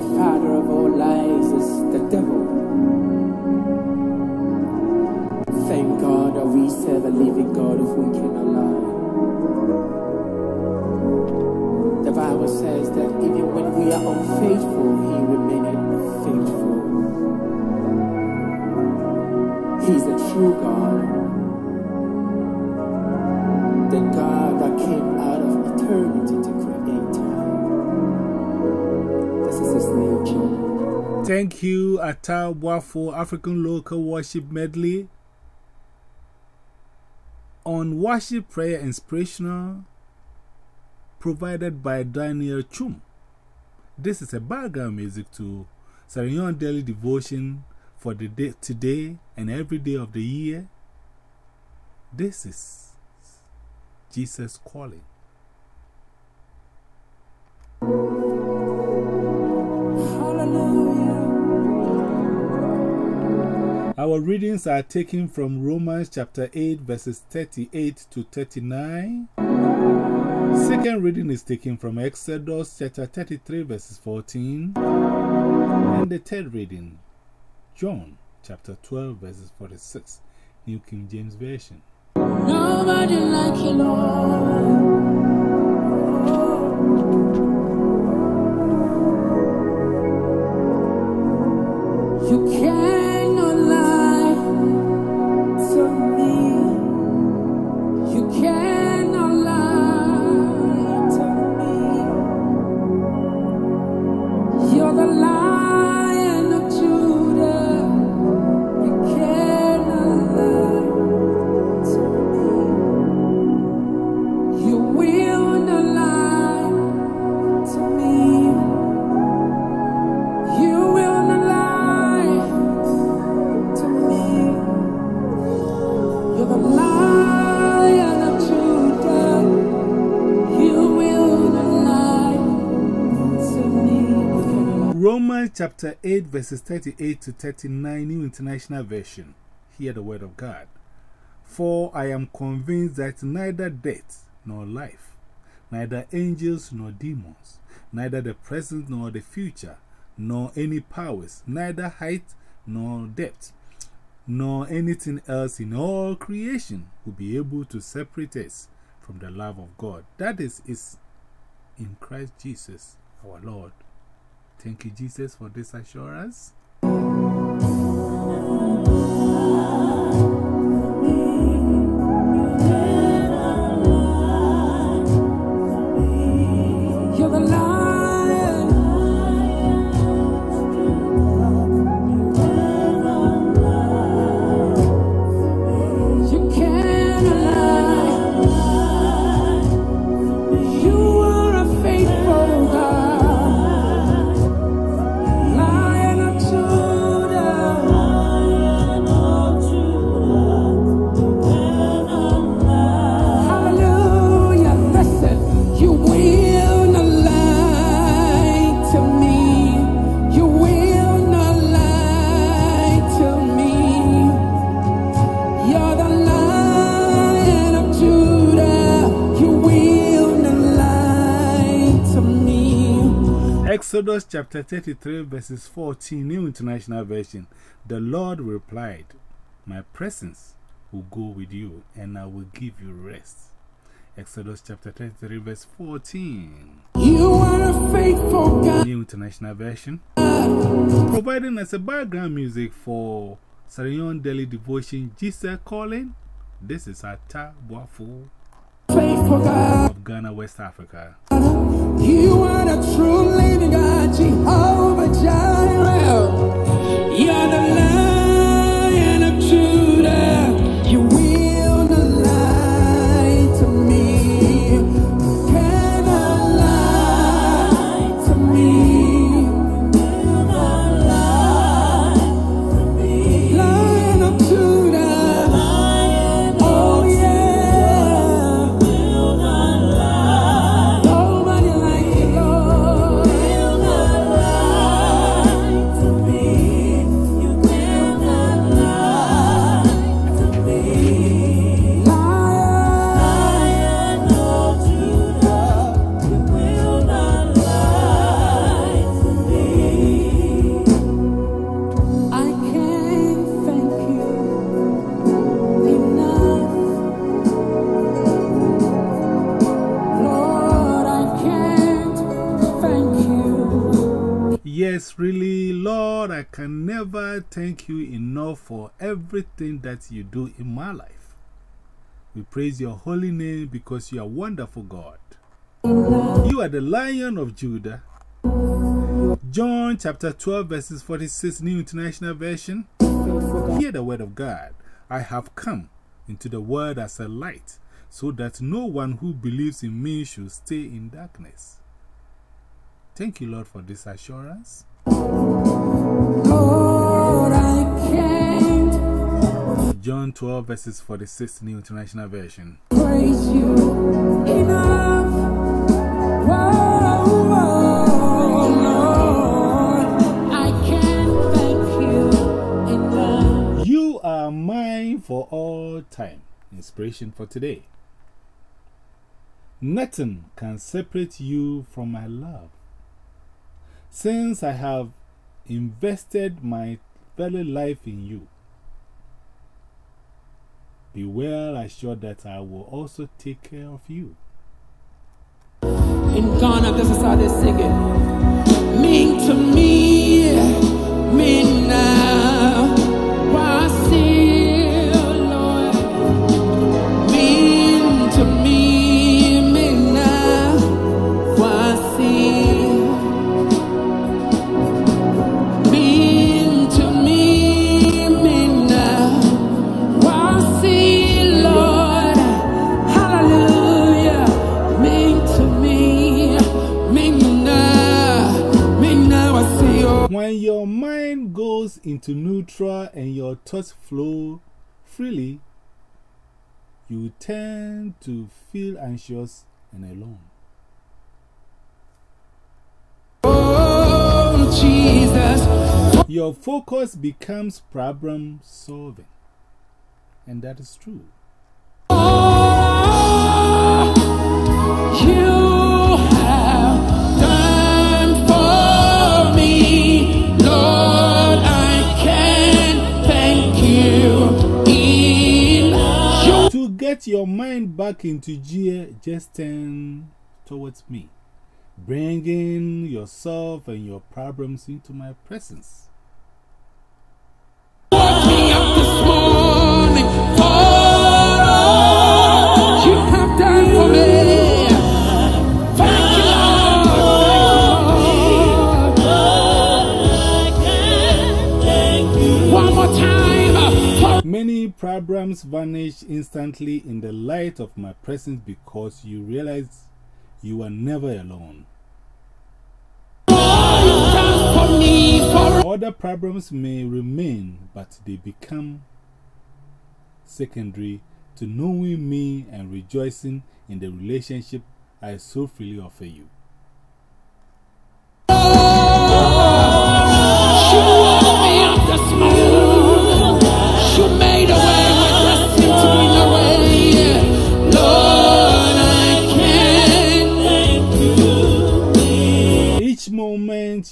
the father of all lies is the devil. Thank God that we serve a living God whom cannot lie. The Bible says that even when we are unfaithful, He remaineth faithful. He's a true God. Thank you, Atta for African Local Worship Medley. On Worship Prayer Inspirational, provided by Daniel Chum. This is a background music to Sarah Young Daily Devotion for the day, today and every day of the year. This is Jesus Calling. Our readings are taken from Romans chapter 8, verses 38 to 39. Second reading is taken from Exodus chapter 33, verses 14. And the third reading, John chapter 12, verses 46, New King James Version. Nobody like you, Lord. Chapter 8, verses 38 to 39, New International Version. Hear the word of God. For I am convinced that neither death nor life, neither angels nor demons, neither the present nor the future, nor any powers, neither height nor depth, nor anything else in all creation will be able to separate us from the love of God. That is, is in Christ Jesus our Lord. Thank you, Jesus, for this assurance. Exodus chapter 33, verses 14, New International Version. The Lord replied, My presence will go with you, and I will give you rest. Exodus chapter 33, verse 14, You are a faithful God. New International Version. Providing as a background music for Sarah Young Daily Devotion, Jesus Calling. This is Faithful God. of Ghana, West Africa. You are living God, Jehovah Jireh. You're the really, Lord, I can never thank you enough for everything that you do in my life. We praise your holy name because you are wonderful, God. You are the Lion of Judah. John chapter 12, verses 46, New International Version. Hear the word of God. I have come into the world as a light, so that no one who believes in me should stay in darkness. Thank you, Lord, for this assurance. John 12, verses 46, New International Version. Praise you enough. Whoa, whoa, Lord, I can't thank you enough. You are mine for all time. Inspiration for today. Nothing can separate you from my love. Since I have invested my very life in you, be well assured that I will also take care of you. In Ghana, this is how they sing it. Mean to me, into neutral and your thoughts flow freely, you tend to feel anxious and alone. Oh, Jesus. Your focus becomes problem solving. And that is true. Oh, get back into gear, just turn towards me, bringing yourself and your problems into my presence. Many problems vanish instantly in the light of my presence because you realize you are never alone. Other problems may remain, but they become secondary to knowing me and rejoicing in the relationship I so freely offer you.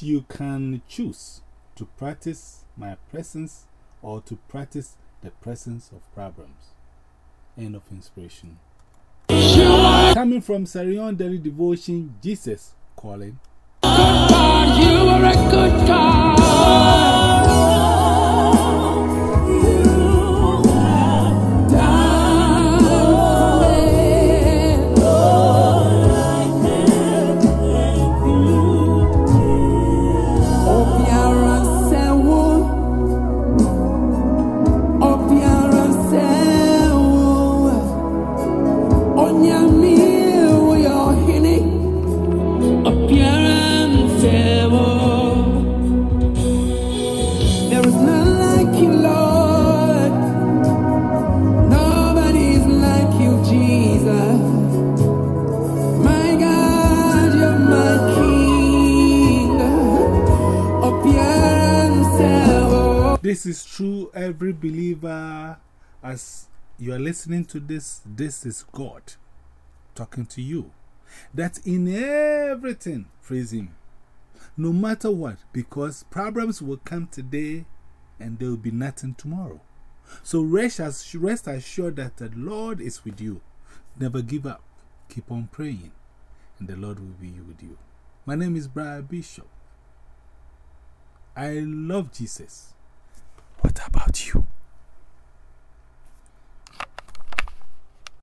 You can choose to practice my presence or to practice the presence of problems. End of inspiration. Coming from Sarah Young Daily Devotion, Jesus calling. This is true, every believer. As you are listening to this, this is God talking to you. That in everything, praise Him. No matter what, because problems will come today and there will be nothing tomorrow. So rest, rest assured that the Lord is with you. Never give up. Keep on praying, and the Lord will be with you. My name is Brian Bishop. I love Jesus. What about you?